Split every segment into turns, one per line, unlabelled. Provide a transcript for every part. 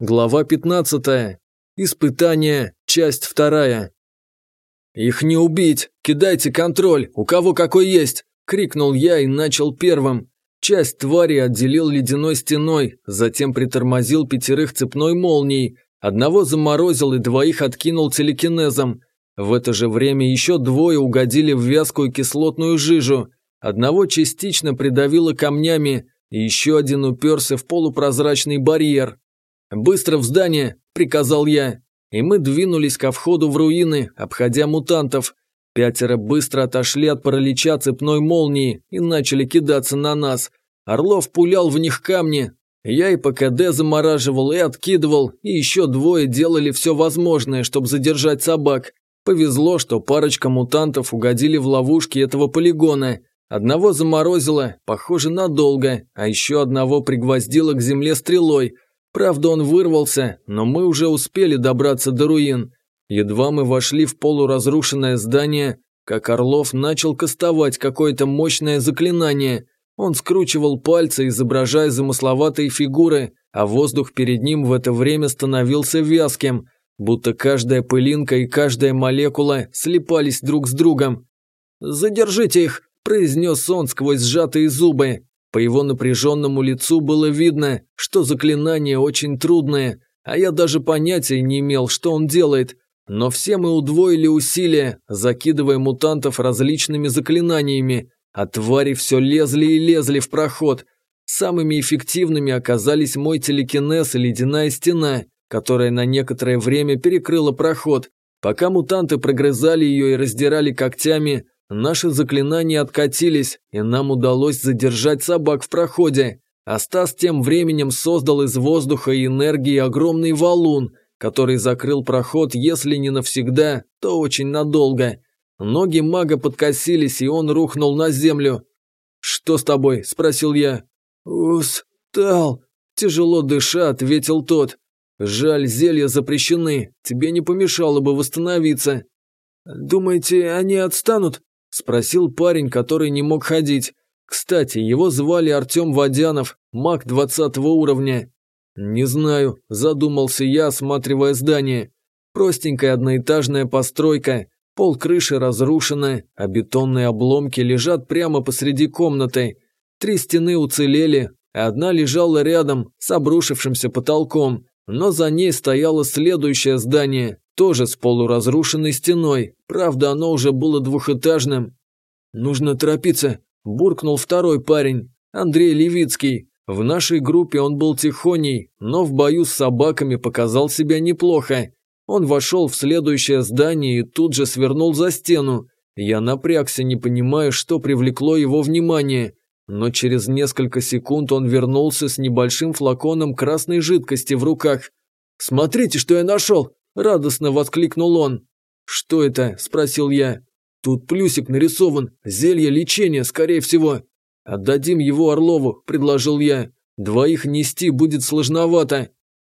Глава 15. Испытание. Часть 2. «Их не убить! Кидайте контроль! У кого какой есть!» – крикнул я и начал первым. Часть твари отделил ледяной стеной, затем притормозил пятерых цепной молнией, одного заморозил и двоих откинул телекинезом. В это же время еще двое угодили в вязкую кислотную жижу, одного частично придавило камнями, и еще один уперся в полупрозрачный барьер. «Быстро в здание!» – приказал я. И мы двинулись ко входу в руины, обходя мутантов. Пятеро быстро отошли от паралича цепной молнии и начали кидаться на нас. Орлов пулял в них камни. Я и ПКД замораживал и откидывал, и еще двое делали все возможное, чтобы задержать собак. Повезло, что парочка мутантов угодили в ловушки этого полигона. Одного заморозило, похоже, надолго, а еще одного пригвоздило к земле стрелой – Правда, он вырвался, но мы уже успели добраться до руин. Едва мы вошли в полуразрушенное здание, как Орлов начал кастовать какое-то мощное заклинание. Он скручивал пальцы, изображая замысловатые фигуры, а воздух перед ним в это время становился вязким, будто каждая пылинка и каждая молекула слипались друг с другом. «Задержите их!» – произнес он сквозь сжатые зубы. По его напряженному лицу было видно, что заклинание очень трудное, а я даже понятия не имел, что он делает. Но все мы удвоили усилия, закидывая мутантов различными заклинаниями, а твари все лезли и лезли в проход. Самыми эффективными оказались мой телекинез и ледяная стена, которая на некоторое время перекрыла проход. Пока мутанты прогрызали ее и раздирали когтями, Наши заклинания откатились, и нам удалось задержать собак в проходе. А Стас тем временем создал из воздуха и энергии огромный валун, который закрыл проход, если не навсегда, то очень надолго. Ноги мага подкосились, и он рухнул на землю. «Что с тобой?» – спросил я. «Устал», – тяжело дыша, ответил тот. «Жаль, зелья запрещены, тебе не помешало бы восстановиться». «Думаете, они отстанут?» – спросил парень, который не мог ходить. Кстати, его звали Артем Водянов, маг двадцатого уровня. «Не знаю», – задумался я, осматривая здание. Простенькая одноэтажная постройка, пол крыши разрушена, а бетонные обломки лежат прямо посреди комнаты. Три стены уцелели, одна лежала рядом с обрушившимся потолком, но за ней стояло следующее здание, тоже с полуразрушенной стеной, правда оно уже было двухэтажным. «Нужно торопиться», – буркнул второй парень, Андрей Левицкий. В нашей группе он был тихоней, но в бою с собаками показал себя неплохо. Он вошел в следующее здание и тут же свернул за стену. Я напрягся, не понимая, что привлекло его внимание. Но через несколько секунд он вернулся с небольшим флаконом красной жидкости в руках. «Смотрите, что я нашел!» Радостно воскликнул он. «Что это?» – спросил я. «Тут плюсик нарисован. Зелье лечения, скорее всего». «Отдадим его Орлову», – предложил я. «Двоих нести будет сложновато».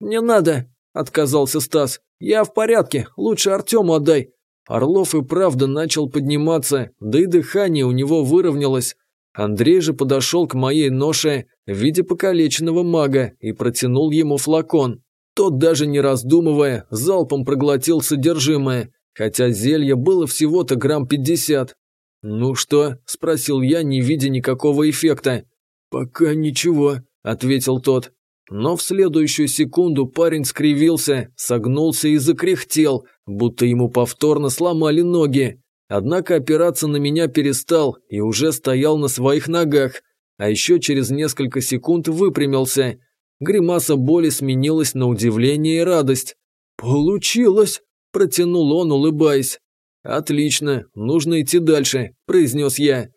«Не надо», – отказался Стас. «Я в порядке. Лучше Артему отдай». Орлов и правда начал подниматься, да и дыхание у него выровнялось. Андрей же подошел к моей ноше в виде покалеченного мага и протянул ему флакон. Тот, даже не раздумывая, залпом проглотил содержимое, хотя зелье было всего-то грамм пятьдесят. «Ну что?» – спросил я, не видя никакого эффекта. «Пока ничего», – ответил тот. Но в следующую секунду парень скривился, согнулся и закряхтел, будто ему повторно сломали ноги. Однако опираться на меня перестал и уже стоял на своих ногах, а еще через несколько секунд выпрямился – Гримаса боли сменилась на удивление и радость. «Получилось!» – протянул он, улыбаясь. «Отлично, нужно идти дальше», – произнес я.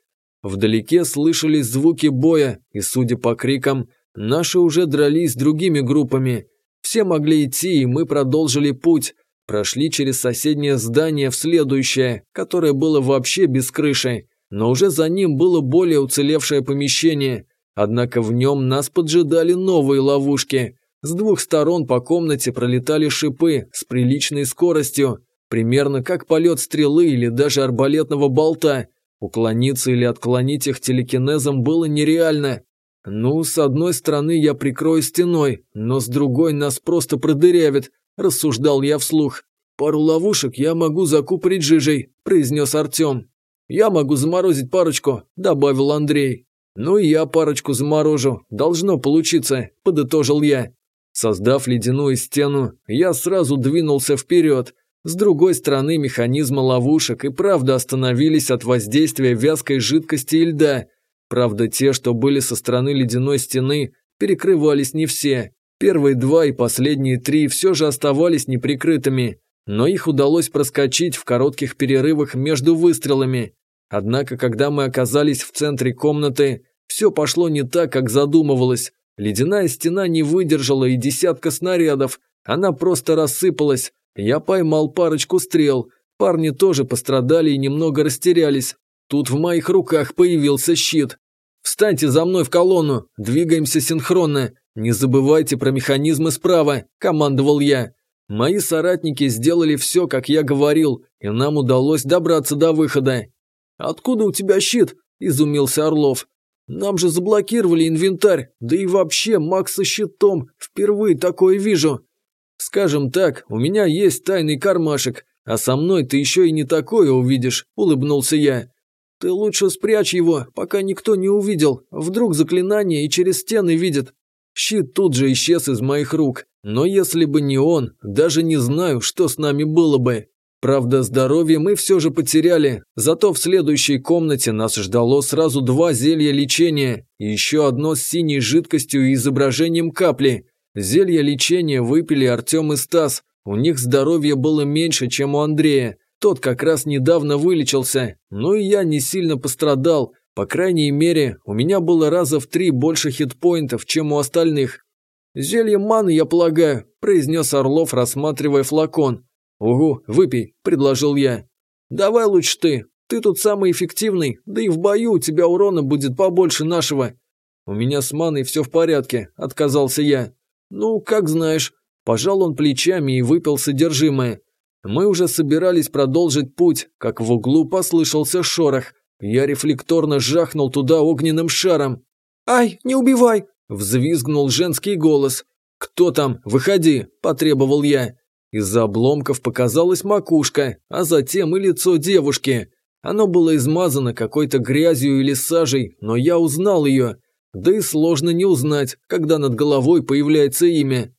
Вдалеке слышались звуки боя, и, судя по крикам, наши уже дрались с другими группами. Все могли идти, и мы продолжили путь. Прошли через соседнее здание в следующее, которое было вообще без крыши, но уже за ним было более уцелевшее помещение – Однако в нем нас поджидали новые ловушки. С двух сторон по комнате пролетали шипы с приличной скоростью, примерно как полет стрелы или даже арбалетного болта. Уклониться или отклонить их телекинезом было нереально. «Ну, с одной стороны я прикрою стеной, но с другой нас просто продырявит», – рассуждал я вслух. «Пару ловушек я могу закупорить жижей», – произнес Артем. «Я могу заморозить парочку», – добавил Андрей. «Ну и я парочку заморожу. Должно получиться», – подытожил я. Создав ледяную стену, я сразу двинулся вперед. С другой стороны механизма ловушек и правда остановились от воздействия вязкой жидкости и льда. Правда, те, что были со стороны ледяной стены, перекрывались не все. Первые два и последние три все же оставались неприкрытыми но их удалось проскочить в коротких перерывах между выстрелами. Однако, когда мы оказались в центре комнаты, все пошло не так, как задумывалось. Ледяная стена не выдержала и десятка снарядов, она просто рассыпалась. Я поймал парочку стрел, парни тоже пострадали и немного растерялись. Тут в моих руках появился щит. «Встаньте за мной в колонну, двигаемся синхронно. Не забывайте про механизмы справа», – командовал я. Мои соратники сделали все, как я говорил, и нам удалось добраться до выхода. «Откуда у тебя щит?» – изумился Орлов. «Нам же заблокировали инвентарь, да и вообще Макс со щитом, впервые такое вижу». «Скажем так, у меня есть тайный кармашек, а со мной ты еще и не такое увидишь», – улыбнулся я. «Ты лучше спрячь его, пока никто не увидел, вдруг заклинание и через стены видит». Щит тут же исчез из моих рук, но если бы не он, даже не знаю, что с нами было бы. Правда, здоровье мы все же потеряли, зато в следующей комнате нас ждало сразу два зелья лечения и еще одно с синей жидкостью и изображением капли. Зелья лечения выпили Артем и Стас, у них здоровье было меньше, чем у Андрея. Тот как раз недавно вылечился, но и я не сильно пострадал. По крайней мере, у меня было раза в три больше хитпоинтов, чем у остальных. «Зелье маны, я полагаю», – произнес Орлов, рассматривая флакон. «Угу, выпей», – предложил я. «Давай лучше ты. Ты тут самый эффективный, да и в бою у тебя урона будет побольше нашего». «У меня с маной все в порядке», – отказался я. «Ну, как знаешь». Пожал он плечами и выпил содержимое. Мы уже собирались продолжить путь, как в углу послышался шорох. Я рефлекторно жахнул туда огненным шаром. «Ай, не убивай!» Взвизгнул женский голос. «Кто там? Выходи!» – потребовал я. Из-за обломков показалась макушка, а затем и лицо девушки. Оно было измазано какой-то грязью или сажей, но я узнал ее. Да и сложно не узнать, когда над головой появляется имя.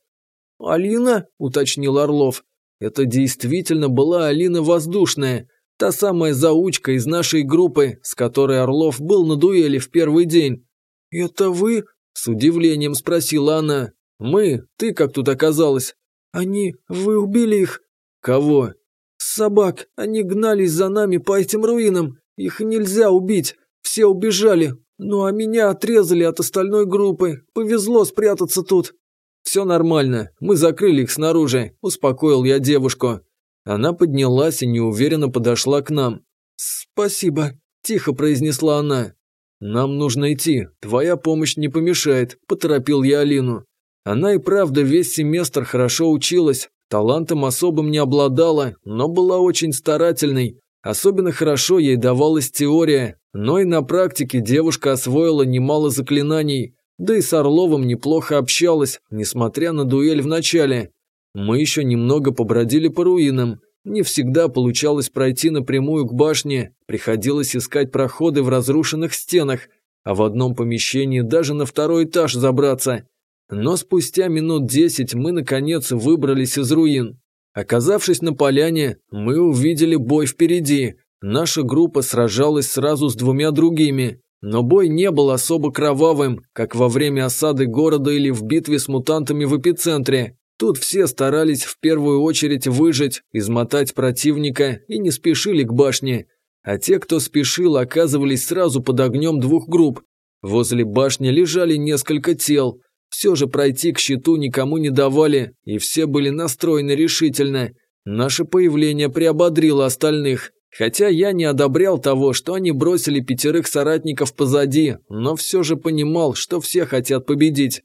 «Алина?» – уточнил Орлов. Это действительно была Алина Воздушная, та самая заучка из нашей группы, с которой Орлов был на дуэли в первый день. «Это вы?» С удивлением спросила она. «Мы? Ты как тут оказалась?» «Они... Вы убили их?» «Кого?» «Собак. Они гнались за нами по этим руинам. Их нельзя убить. Все убежали. Ну а меня отрезали от остальной группы. Повезло спрятаться тут». «Все нормально. Мы закрыли их снаружи», – успокоил я девушку. Она поднялась и неуверенно подошла к нам. «Спасибо», – тихо произнесла она. «Нам нужно идти, твоя помощь не помешает», – поторопил я Алину. Она и правда весь семестр хорошо училась, талантом особым не обладала, но была очень старательной. Особенно хорошо ей давалась теория, но и на практике девушка освоила немало заклинаний, да и с Орловым неплохо общалась, несмотря на дуэль в начале. Мы еще немного побродили по руинам, не всегда получалось пройти напрямую к башне, приходилось искать проходы в разрушенных стенах, а в одном помещении даже на второй этаж забраться. Но спустя минут десять мы наконец выбрались из руин. Оказавшись на поляне, мы увидели бой впереди. Наша группа сражалась сразу с двумя другими, но бой не был особо кровавым, как во время осады города или в битве с мутантами в эпицентре. Тут все старались в первую очередь выжить, измотать противника и не спешили к башне. А те, кто спешил, оказывались сразу под огнем двух групп. Возле башни лежали несколько тел. Все же пройти к щиту никому не давали, и все были настроены решительно. Наше появление приободрило остальных. Хотя я не одобрял того, что они бросили пятерых соратников позади, но все же понимал, что все хотят победить.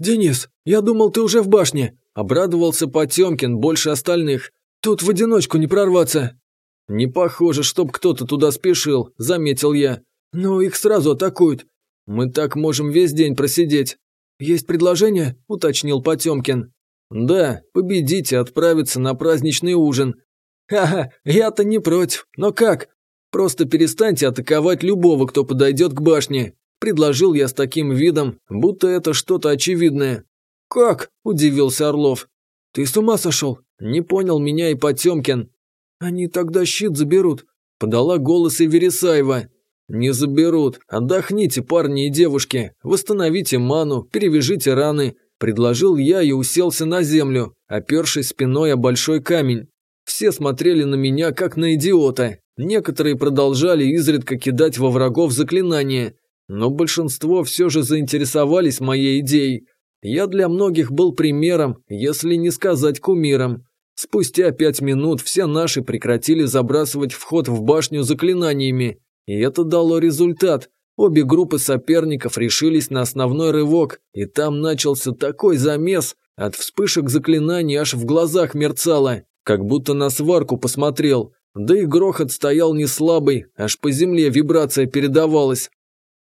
«Денис, я думал, ты уже в башне», Обрадовался Потемкин больше остальных. Тут в одиночку не прорваться. Не похоже, чтоб кто-то туда спешил, заметил я. Но их сразу атакуют. Мы так можем весь день просидеть».
«Есть предложение?» – уточнил Потемкин.
«Да, победите отправиться на праздничный ужин».
«Ха-ха, я-то не против. Но как?»
«Просто перестаньте атаковать любого, кто подойдет к башне», – предложил я с таким видом, будто это что-то очевидное.
«Как?» – удивился Орлов. «Ты с ума сошел?»
Не понял меня и Потемкин.
«Они тогда щит заберут», –
подала голос и Вересаева. «Не заберут. Отдохните, парни и девушки. Восстановите ману, перевяжите раны», – предложил я и уселся на землю, опершись спиной о большой камень. Все смотрели на меня, как на идиота. Некоторые продолжали изредка кидать во врагов заклинания, но большинство все же заинтересовались моей идеей. Я для многих был примером, если не сказать кумиром. Спустя пять минут все наши прекратили забрасывать вход в башню заклинаниями, и это дало результат. Обе группы соперников решились на основной рывок, и там начался такой замес, от вспышек заклинаний аж в глазах мерцало, как будто на сварку посмотрел. Да и грохот стоял не слабый, аж по земле вибрация передавалась.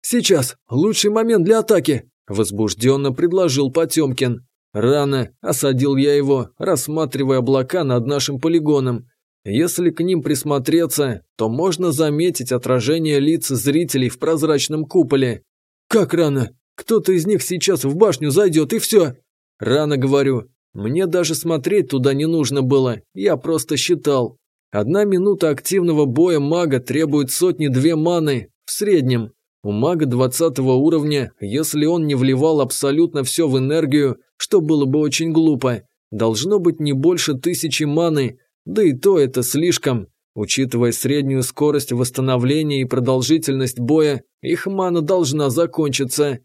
«Сейчас, лучший момент для атаки!»
Возбужденно предложил Потемкин. Рано, осадил я его, рассматривая облака над нашим полигоном. Если к ним присмотреться, то можно заметить отражение лиц зрителей в прозрачном куполе.
Как рано? Кто-то из них сейчас в башню зайдет и все.
Рано, говорю. Мне даже смотреть туда не нужно было, я просто считал. Одна минута активного боя мага требует сотни-две маны, в среднем. У мага 20 уровня, если он не вливал абсолютно все в энергию, что было бы очень глупо, должно быть не больше тысячи маны, да и то это слишком. Учитывая среднюю скорость восстановления и продолжительность боя, их мана должна закончиться.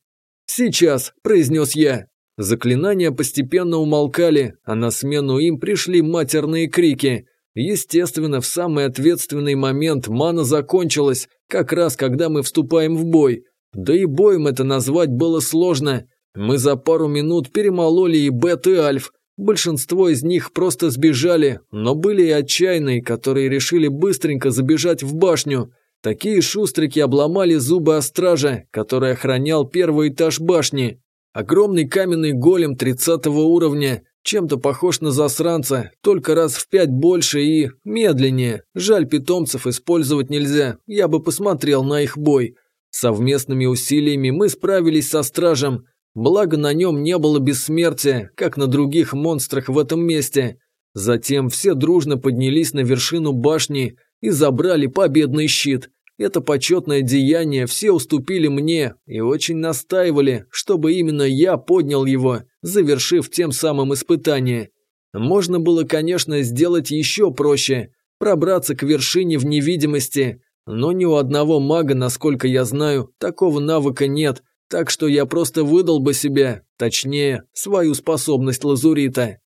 «Сейчас», – произнес я. Заклинания постепенно умолкали, а на смену им пришли матерные крики. Естественно, в самый ответственный момент мана закончилась, как раз когда мы вступаем в бой. Да и боем это назвать было сложно. Мы за пару минут перемололи и Бет, и Альф. Большинство из них просто сбежали, но были и отчаянные, которые решили быстренько забежать в башню. Такие шустрики обломали зубы о стража, который охранял первый этаж башни. Огромный каменный голем 30 уровня, чем-то похож на засранца, только раз в пять больше и медленнее. Жаль, питомцев использовать нельзя, я бы посмотрел на их бой. Совместными усилиями мы справились со стражем, благо на нем не было бессмертия, как на других монстрах в этом месте. Затем все дружно поднялись на вершину башни и забрали победный щит. Это почетное деяние все уступили мне и очень настаивали, чтобы именно я поднял его, завершив тем самым испытание. Можно было, конечно, сделать еще проще, пробраться к вершине в невидимости, но ни у одного мага, насколько я знаю, такого навыка нет, так что я просто выдал бы себя, точнее, свою способность лазурита.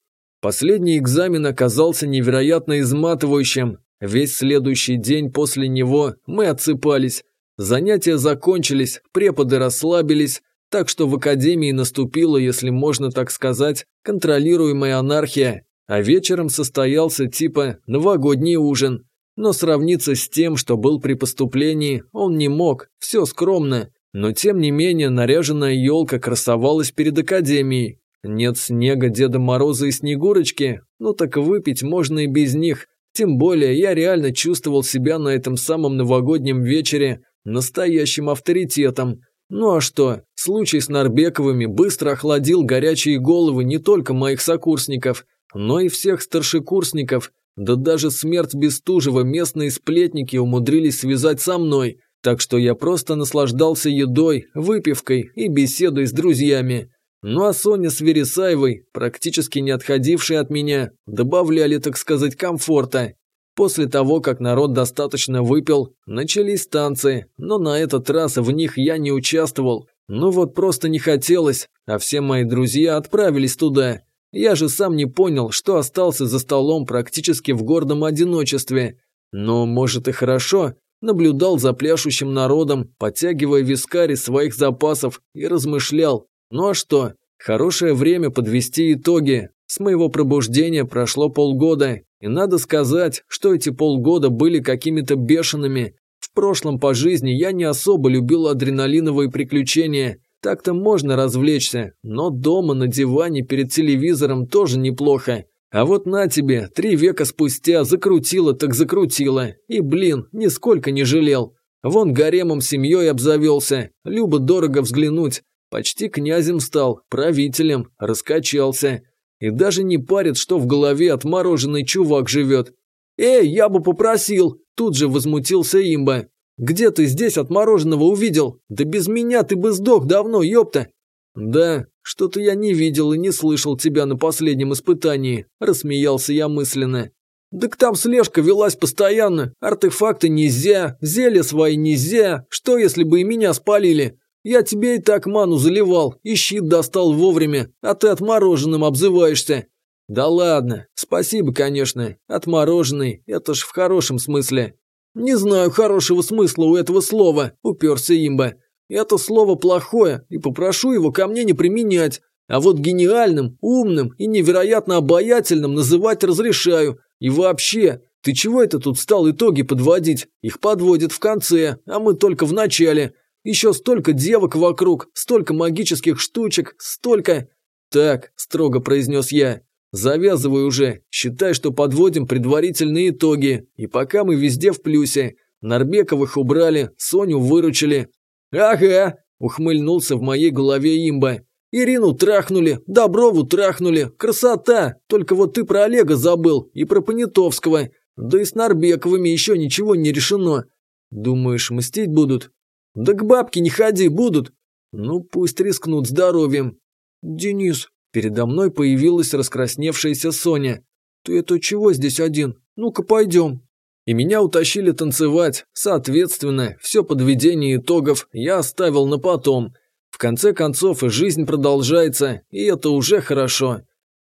Последний экзамен оказался невероятно изматывающим, Весь следующий день после него мы отсыпались. Занятия закончились, преподы расслабились, так что в академии наступила, если можно так сказать, контролируемая анархия, а вечером состоялся типа новогодний ужин. Но сравниться с тем, что был при поступлении, он не мог, все скромно. Но тем не менее наряженная елка красовалась перед академией. Нет снега Деда Мороза и Снегурочки, ну так выпить можно и без них – тем более я реально чувствовал себя на этом самом новогоднем вечере настоящим авторитетом. Ну а что, случай с Нарбековыми быстро охладил горячие головы не только моих сокурсников, но и всех старшекурсников, да даже смерть Бестужева местные сплетники умудрились связать со мной, так что я просто наслаждался едой, выпивкой и беседой с друзьями. Ну а Соня с Вересаевой, практически не отходившие от меня, добавляли, так сказать, комфорта. После того, как народ достаточно выпил, начались танцы, но на этот раз в них я не участвовал. Ну вот просто не хотелось, а все мои друзья отправились туда. Я же сам не понял, что остался за столом практически в гордом одиночестве. Но, может и хорошо, наблюдал за пляшущим народом, подтягивая вискари своих запасов и размышлял, ну а что? Хорошее время подвести итоги. С моего пробуждения прошло полгода, и надо сказать, что эти полгода были какими-то бешеными. В прошлом по жизни я не особо любил адреналиновые приключения. Так-то можно развлечься, но дома на диване перед телевизором тоже неплохо. А вот на тебе, три века спустя, закрутило так закрутило. И, блин, нисколько не жалел. Вон гаремом семьей обзавелся, любо дорого взглянуть. Почти князем стал, правителем, раскачался. И даже не парит, что в голове отмороженный чувак живет. «Эй, я бы попросил!» Тут же возмутился имба. «Где ты здесь отмороженного увидел? Да без меня ты бы сдох давно, ёпта!» «Да, что-то я не видел и не слышал тебя на последнем испытании», – рассмеялся я мысленно. «Так там слежка велась постоянно, артефакты нельзя, зелья свои нельзя, что если бы и меня спалили? Я тебе и так ману заливал, и щит достал вовремя, а ты отмороженным обзываешься». «Да ладно, спасибо, конечно, отмороженный, это ж в хорошем смысле». «Не знаю хорошего смысла у этого слова», – уперся имба. «Это слово плохое, и попрошу его ко мне не применять, а вот гениальным, умным и невероятно обаятельным называть разрешаю. И вообще, ты чего это тут стал итоги подводить? Их подводят в конце, а мы только в начале. Еще столько девок вокруг, столько магических штучек, столько... Так, строго произнес я. Завязывай уже, считай, что подводим предварительные итоги. И пока мы везде в плюсе. Нарбековых убрали, Соню выручили. Ага, ухмыльнулся в моей голове имба. Ирину трахнули, Доброву трахнули, красота! Только вот ты про Олега забыл и про Понятовского. Да и с Нарбековыми еще ничего не решено. Думаешь, мстить будут? Да к бабке не ходи, будут. Ну, пусть рискнут здоровьем. Денис, передо мной появилась раскрасневшаяся Соня. Ты это чего здесь один? Ну-ка пойдем. И меня утащили танцевать. Соответственно, все подведение итогов я оставил на потом. В конце концов, жизнь продолжается, и это уже хорошо.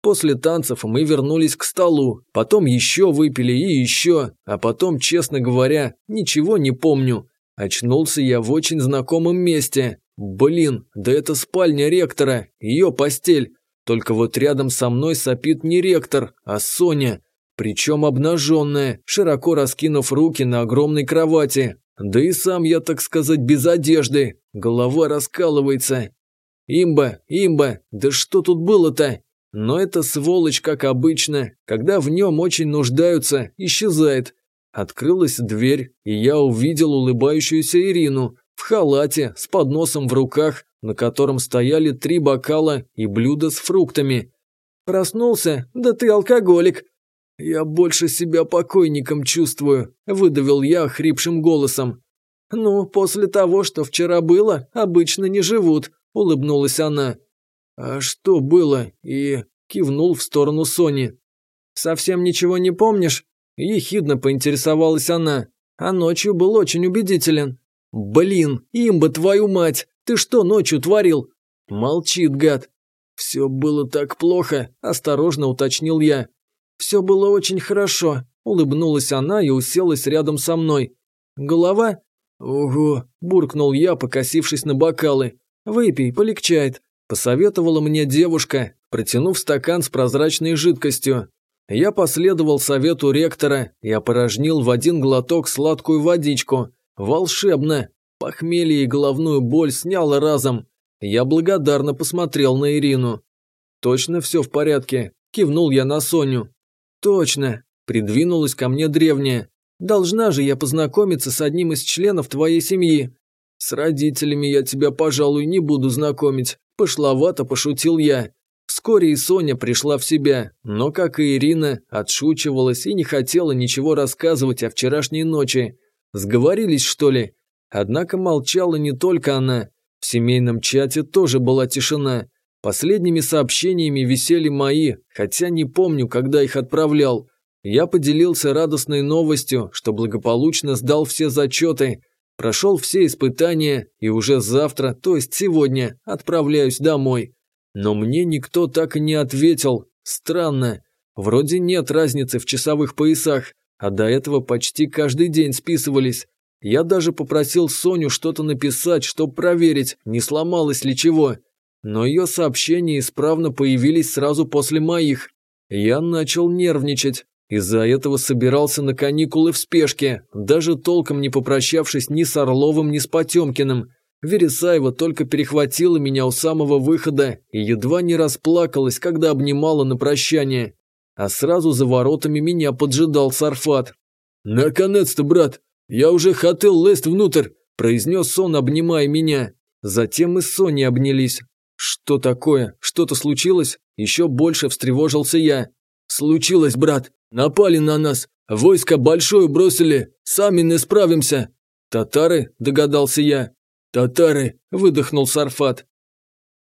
После танцев мы вернулись к столу, потом еще выпили и еще, а потом, честно говоря, ничего не помню. Очнулся я в очень знакомом месте. Блин, да это спальня ректора, ее постель. Только вот рядом со мной сопит не ректор, а Соня. Причем обнаженная, широко раскинув руки на огромной кровати. Да и сам я, так сказать, без одежды. Голова раскалывается. Имба, имба, да что тут было-то? Но эта сволочь, как обычно, когда в нем очень нуждаются, исчезает. Открылась дверь, и я увидел улыбающуюся Ирину в халате с подносом в руках, на котором стояли три бокала и блюдо с фруктами. «Проснулся? Да ты алкоголик!» «Я больше себя покойником чувствую», – выдавил я хрипшим голосом. «Ну, после того, что вчера было, обычно не живут», – улыбнулась она. «А что было?» – и кивнул в сторону Сони. «Совсем ничего не помнишь?» Ехидно поинтересовалась она, а ночью был очень убедителен. «Блин, имба твою мать! Ты что ночью творил?» Молчит гад. «Все было так плохо», – осторожно уточнил я. «Все было очень хорошо», – улыбнулась она и уселась рядом со мной. «Голова?» «Ого», – буркнул я, покосившись на бокалы. «Выпей, полегчает», – посоветовала мне девушка, протянув стакан с прозрачной жидкостью. Я последовал совету ректора и опорожнил в один глоток сладкую водичку. Волшебно! Похмелье и головную боль сняло разом. Я благодарно посмотрел на Ирину. «Точно все в порядке?» – кивнул я на Соню. «Точно!» – придвинулась ко мне древняя. «Должна же я познакомиться с одним из членов твоей семьи». «С родителями я тебя, пожалуй, не буду знакомить», – пошловато пошутил я. Вскоре и Соня пришла в себя, но, как и Ирина, отшучивалась и не хотела ничего рассказывать о вчерашней ночи. Сговорились, что ли? Однако молчала не только она. В семейном чате тоже была тишина. Последними сообщениями висели мои, хотя не помню, когда их отправлял. Я поделился радостной новостью, что благополучно сдал все зачеты, прошел все испытания и уже завтра, то есть сегодня, отправляюсь домой. Но мне никто так и не ответил. Странно. Вроде нет разницы в часовых поясах, а до этого почти каждый день списывались. Я даже попросил Соню что-то написать, чтобы проверить, не сломалось ли чего. Но ее сообщения исправно появились сразу после моих. Я начал нервничать. Из-за этого собирался на каникулы в спешке, даже толком не попрощавшись ни с Орловым, ни с Потемкиным. Вересаева только перехватила меня у самого выхода и едва не расплакалась, когда обнимала на прощание. А сразу за воротами меня поджидал Сарфат. «Наконец-то, брат! Я уже хотел лезть внутрь!» – произнес он, обнимая меня. Затем мы с Соней обнялись. «Что такое? Что-то случилось?» Еще больше встревожился я. «Случилось, брат. Напали на нас. Войско большое бросили. Сами не справимся». «Татары?» – догадался я. «Татары!» – выдохнул Сарфат.